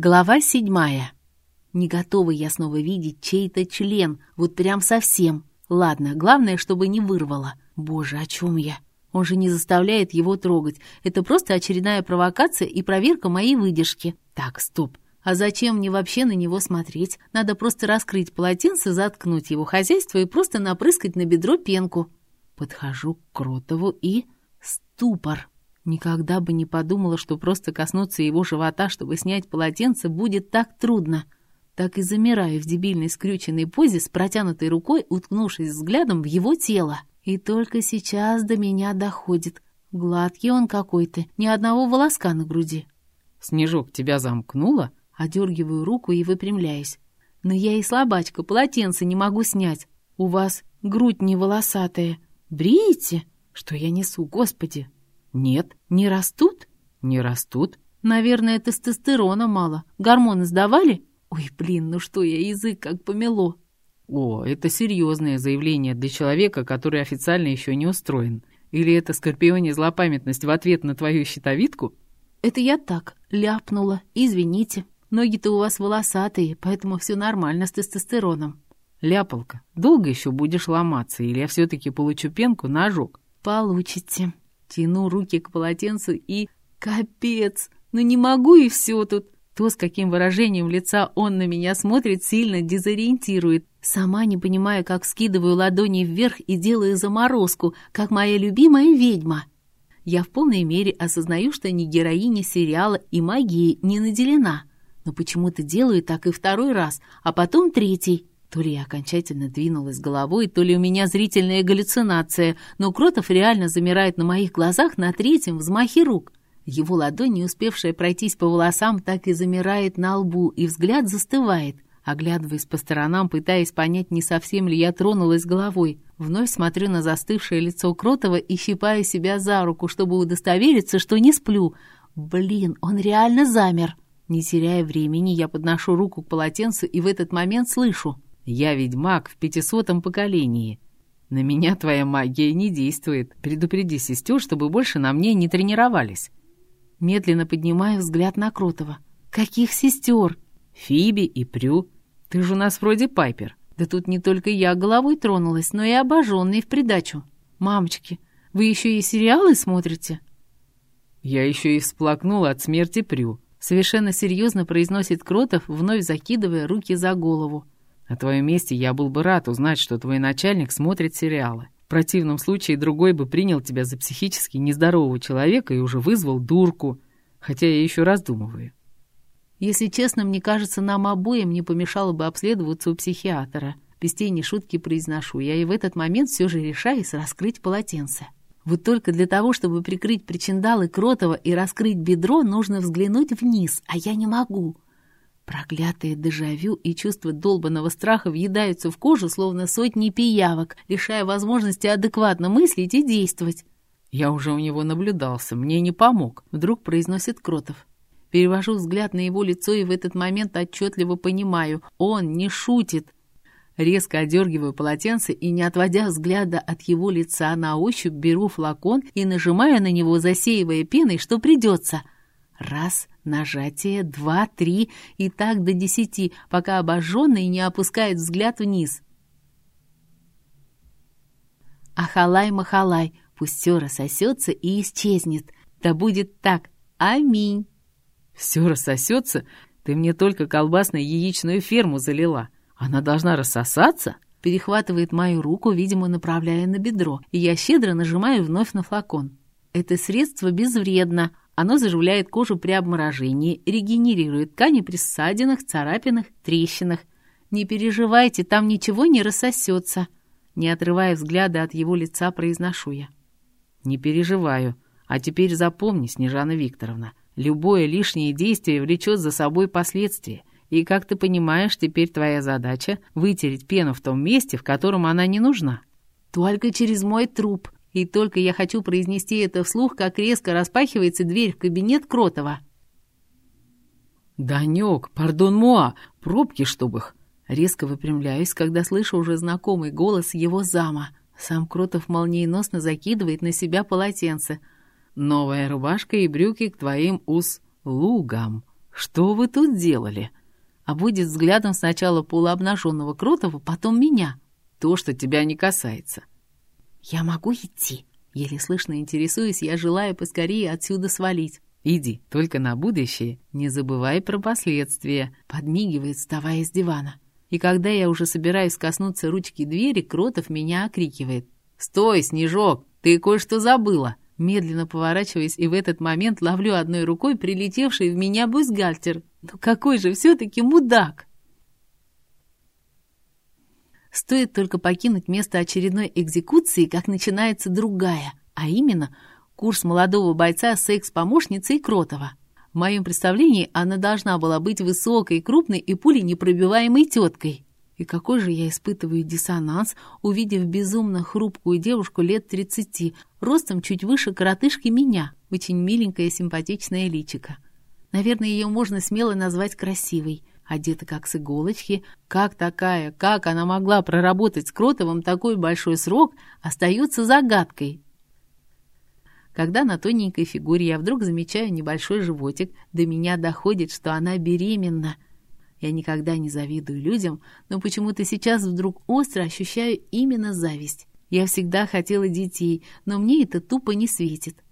Глава седьмая. Не готова я снова видеть чей-то член, вот прям совсем. Ладно, главное, чтобы не вырвало. Боже, о чем я? Он же не заставляет его трогать. Это просто очередная провокация и проверка моей выдержки. Так, стоп. А зачем мне вообще на него смотреть? Надо просто раскрыть полотенце, заткнуть его хозяйство и просто напрыскать на бедро пенку. Подхожу к Кротову и... Ступор. Никогда бы не подумала, что просто коснуться его живота, чтобы снять полотенце, будет так трудно. Так и замираю в дебильной скрюченной позе с протянутой рукой, уткнувшись взглядом в его тело. И только сейчас до меня доходит. Гладкий он какой-то, ни одного волоска на груди. «Снежок, тебя замкнуло?» Одергиваю руку и выпрямляюсь. «Но я и слабачка, полотенце не могу снять. У вас грудь не волосатая. Бреете? Что я несу, господи?» Нет. Не растут? Не растут. Наверное, тестостерона мало. Гормоны сдавали? Ой, блин, ну что я, язык как помело. О, это серьезное заявление для человека, который официально еще не устроен. Или это скорпионе злопамятность в ответ на твою щитовидку? Это я так, ляпнула, извините. Ноги-то у вас волосатые, поэтому все нормально с тестостероном. Ляпалка, долго еще будешь ломаться, или я все-таки получу пенку на ожог? Получите. Тяну руки к полотенцу и... Капец! Ну не могу и все тут. То, с каким выражением лица он на меня смотрит, сильно дезориентирует. Сама не понимаю, как скидываю ладони вверх и делаю заморозку, как моя любимая ведьма. Я в полной мере осознаю, что ни героиня сериала и магии не наделена. Но почему-то делаю так и второй раз, а потом третий. То ли я окончательно двинулась головой, то ли у меня зрительная галлюцинация, но Кротов реально замирает на моих глазах на третьем взмахе рук. Его ладонь, не успевшая пройтись по волосам, так и замирает на лбу, и взгляд застывает. Оглядываясь по сторонам, пытаясь понять, не совсем ли я тронулась головой, вновь смотрю на застывшее лицо Кротова и щипаю себя за руку, чтобы удостовериться, что не сплю. Блин, он реально замер. Не теряя времени, я подношу руку к полотенцу и в этот момент слышу. Я ведьмак в пятисотом поколении. На меня твоя магия не действует. Предупреди сестер, чтобы больше на мне не тренировались. Медленно поднимаю взгляд на Крутого. Каких сестер? Фиби и Прю. Ты же у нас вроде Пайпер. Да тут не только я головой тронулась, но и обожженный в придачу. Мамочки, вы еще и сериалы смотрите? Я еще и всплакнула от смерти Прю. Совершенно серьезно произносит Кротов, вновь закидывая руки за голову. На твоем месте я был бы рад узнать, что твой начальник смотрит сериалы. В противном случае другой бы принял тебя за психически нездорового человека и уже вызвал дурку, хотя я еще раздумываю. Если честно, мне кажется, нам обоим не помешало бы обследоваться у психиатра. Без тени шутки произношу я, и в этот момент все же решаюсь раскрыть полотенце. Вот только для того, чтобы прикрыть причиндалы Кротова и раскрыть бедро, нужно взглянуть вниз, а я не могу. Проклятые дежавю и чувство долбанного страха въедаются в кожу, словно сотни пиявок, лишая возможности адекватно мыслить и действовать. «Я уже у него наблюдался, мне не помог», — вдруг произносит Кротов. Перевожу взгляд на его лицо и в этот момент отчетливо понимаю, он не шутит. Резко одергиваю полотенце и, не отводя взгляда от его лица, на ощупь беру флакон и нажимаю на него, засеивая пеной, что придется. Раз, Нажатие, два, три и так до десяти, пока обожженный не опускает взгляд вниз. Ахалай-махалай, пусть все рассосется и исчезнет. Да будет так. Аминь. Все рассосется? Ты мне только колбасно-яичную ферму залила. Она должна рассосаться? Перехватывает мою руку, видимо, направляя на бедро, и я щедро нажимаю вновь на флакон. Это средство безвредно, оно заживляет кожу при обморожении, регенерирует ткани при ссадинах, царапинах, трещинах. Не переживайте, там ничего не рассосется. Не отрывая взгляда от его лица, произношу я. Не переживаю. А теперь запомни, Снежана Викторовна, любое лишнее действие влечет за собой последствия. И, как ты понимаешь, теперь твоя задача — вытереть пену в том месте, в котором она не нужна. Только через мой труп, и только я хочу произнести это вслух, как резко распахивается дверь в кабинет Кротова. «Данек, пардон, Моа, пробки, чтоб их!» Резко выпрямляюсь, когда слышу уже знакомый голос его зама. Сам Кротов молниеносно закидывает на себя полотенце. «Новая рубашка и брюки к твоим услугам». «Что вы тут делали?» А будет взглядом сначала полуобнаженного Кротова, потом меня. То, что тебя не касается. «Я могу идти?» Еле слышно интересуюсь, я желаю поскорее отсюда свалить. «Иди, только на будущее не забывай про последствия», — подмигивает, вставая с дивана. И когда я уже собираюсь коснуться ручки двери, Кротов меня окрикивает. «Стой, Снежок, ты кое-что забыла!» Медленно поворачиваясь, и в этот момент ловлю одной рукой прилетевший в меня бюстгальтер. Ну какой же все-таки мудак! Стоит только покинуть место очередной экзекуции, как начинается другая, а именно курс молодого бойца секс-помощницы Кротова. В моем представлении она должна была быть высокой, крупной и пуленепробиваемой теткой. И какой же я испытываю диссонанс, увидев безумно хрупкую девушку лет 30, ростом чуть выше коротышки меня, очень миленькое симпатичное личико. Наверное, ее можно смело назвать красивой, одета как с иголочки. Как такая, как она могла проработать с Кротовым такой большой срок, остается загадкой. Когда на тоненькой фигуре я вдруг замечаю небольшой животик, до меня доходит, что она беременна. Я никогда не завидую людям, но почему-то сейчас вдруг остро ощущаю именно зависть. Я всегда хотела детей, но мне это тупо не светит.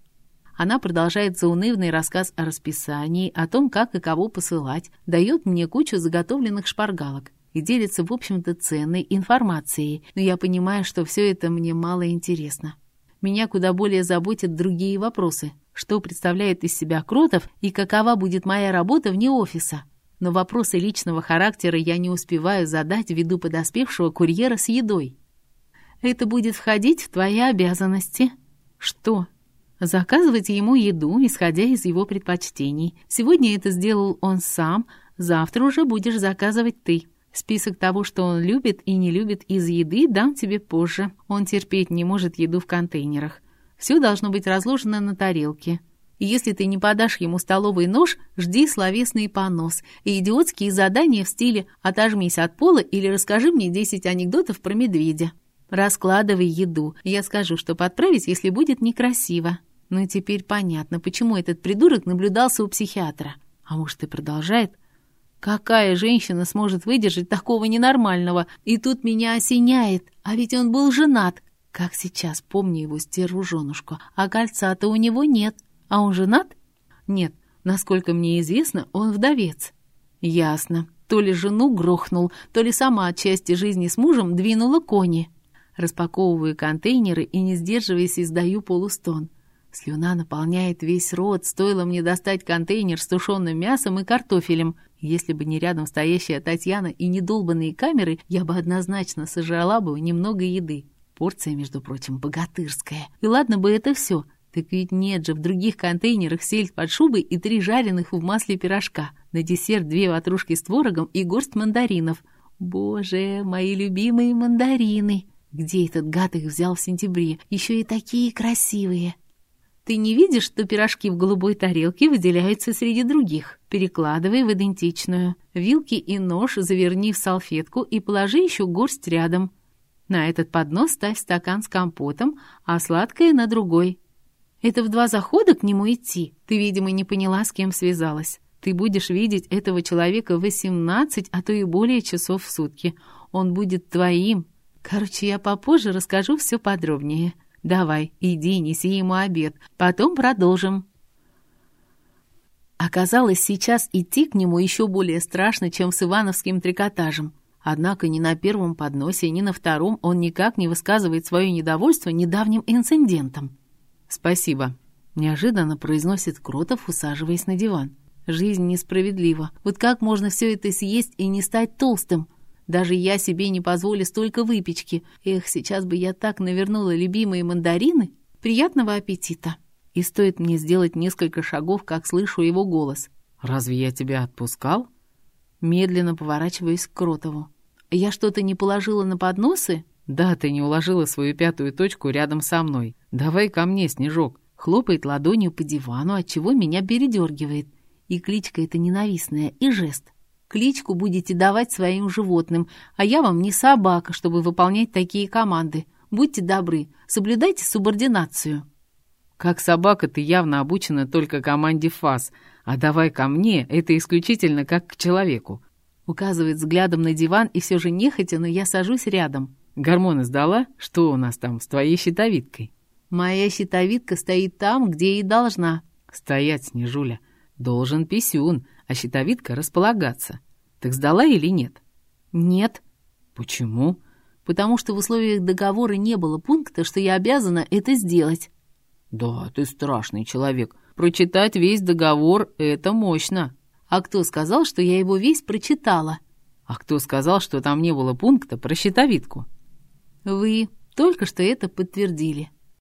Она продолжает заунывный рассказ о расписании, о том, как и кого посылать, дает мне кучу заготовленных шпаргалок и делится, в общем-то, ценной информацией, но я понимаю, что все это мне мало интересно. Меня куда более заботят другие вопросы. Что представляет из себя Кротов и какова будет моя работа вне офиса? Но вопросы личного характера я не успеваю задать ввиду подоспевшего курьера с едой. Это будет входить в твои обязанности. Что? Заказывать ему еду, исходя из его предпочтений. Сегодня это сделал он сам, завтра уже будешь заказывать ты. Список того, что он любит и не любит из еды, дам тебе позже. Он терпеть не может еду в контейнерах. Все должно быть разложено на тарелке. Если ты не подашь ему столовый нож, жди словесный понос и идиотские задания в стиле «отожмись от пола» или «расскажи мне 10 анекдотов про медведя». Раскладывай еду. Я скажу, что подправить, если будет некрасиво. Ну теперь понятно, почему этот придурок наблюдался у психиатра. А может и продолжает – Какая женщина сможет выдержать такого ненормального? И тут меня осеняет, а ведь он был женат. Как сейчас помню его стерву женушку, а кольца-то у него нет. А он женат? Нет, насколько мне известно, он вдовец. Ясно. То ли жену грохнул, то ли сама от части жизни с мужем двинула кони. Распаковываю контейнеры и, не сдерживаясь, издаю полустон. Слюна наполняет весь рот, стоило мне достать контейнер с тушеным мясом и картофелем — если бы не рядом стоящая Татьяна и недолбанные камеры, я бы однозначно сожрала бы немного еды. Порция, между прочим, богатырская. И ладно бы это все. Так ведь нет же в других контейнерах сельдь под шубой и три жареных в масле пирожка. На десерт две ватрушки с творогом и горсть мандаринов. Боже, мои любимые мандарины! Где этот гад их взял в сентябре? Еще и такие красивые! Ты не видишь, что пирожки в голубой тарелке выделяются среди других? Перекладывай в идентичную. Вилки и нож заверни в салфетку и положи еще горсть рядом. На этот поднос ставь стакан с компотом, а сладкое на другой. Это в два захода к нему идти? Ты, видимо, не поняла, с кем связалась. Ты будешь видеть этого человека 18, а то и более часов в сутки. Он будет твоим. Короче, я попозже расскажу все подробнее. Давай, иди, неси ему обед. Потом продолжим». Оказалось, сейчас идти к нему еще более страшно, чем с ивановским трикотажем. Однако ни на первом подносе, ни на втором он никак не высказывает свое недовольство недавним инцидентом. «Спасибо», — неожиданно произносит Кротов, усаживаясь на диван. «Жизнь несправедлива. Вот как можно все это съесть и не стать толстым? Даже я себе не позволю столько выпечки. Эх, сейчас бы я так навернула любимые мандарины. Приятного аппетита. И стоит мне сделать несколько шагов, как слышу его голос. «Разве я тебя отпускал?» Медленно поворачиваюсь к Кротову. «Я что-то не положила на подносы?» «Да, ты не уложила свою пятую точку рядом со мной. Давай ко мне, Снежок». Хлопает ладонью по дивану, отчего меня передергивает. И кличка эта ненавистная, и жест. Кличку будете давать своим животным, а я вам не собака, чтобы выполнять такие команды. Будьте добры, соблюдайте субординацию». «Как собака ты явно обучена только команде ФАС, А давай ко мне, это исключительно как к человеку. Указывает взглядом на диван, и все же нехотя, но я сажусь рядом. Гормоны сдала? Что у нас там с твоей щитовидкой? Моя щитовидка стоит там, где и должна. Стоять, Снежуля. Должен писюн, а щитовидка располагаться. Так сдала или нет? Нет. Почему? Потому что в условиях договора не было пункта, что я обязана это сделать. Да, ты страшный человек. Прочитать весь договор — это мощно. А кто сказал, что я его весь прочитала? А кто сказал, что там не было пункта про щитовидку? Вы только что это подтвердили.